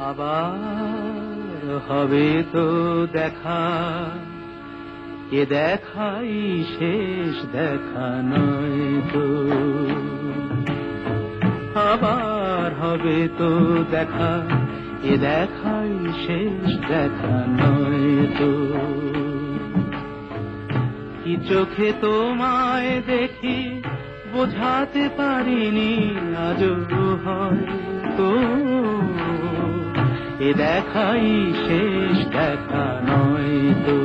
আবার হবে তো দেখা। এ দেখাই শেষ দেখা নয় তো। আবার হবে তো দেখা। এ দেখাই শেষ দেখা নয় তো। কি চোখে তোমায় দেখি বোঝাতে পারিনি আজও হয়তো এ দেখাই শেষ দেখা নয় তো।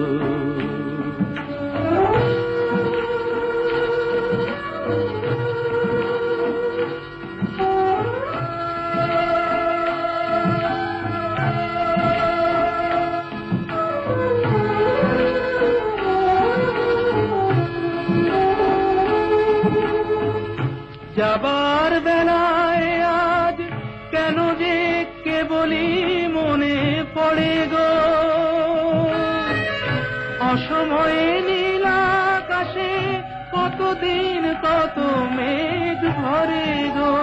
যাবার বেলায় আজ কেন যে কেবলই মনে অসময়ে নীল আকাশে কতদিন কত মেঘ ভরে গো।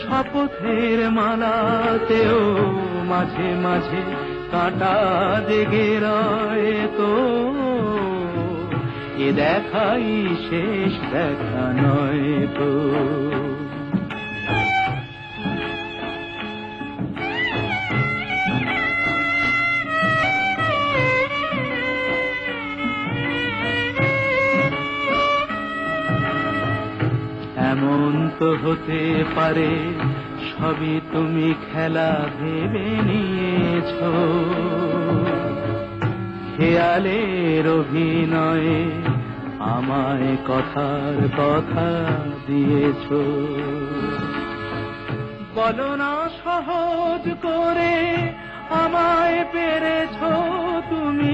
শপথের মালাতেও মাঝে মাঝে কাঁটা জেগে রয় তো। এ দেখাই শেষ দেখা নয় তো। এমন তো হতে পারে, সবই তুমি খেলা ভেবে নিয়েছ। খেয়ালের অভিনয়ে আমায় কথার কথা দিয়েছ। বলো না, সহজ করে আমায় পেরেছ তুমি।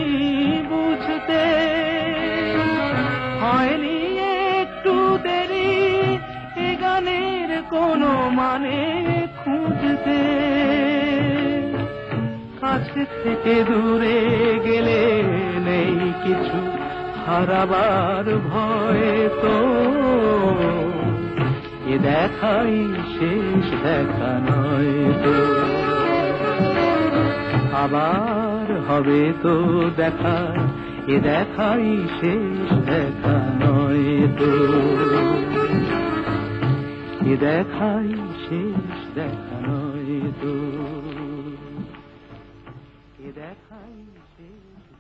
মানে খুঁজতে। কাছে থেকে দূরে গেলে নেই কিছু, হারাবার ভয় তো। এ দেখাই শেষ দেখা নয় তো। আবার হবে তো দেখা, এ দেখাই শেষ দেখা নয় তো। এ দেখাই শেষ দেখা তো। এ দেখাই শেষ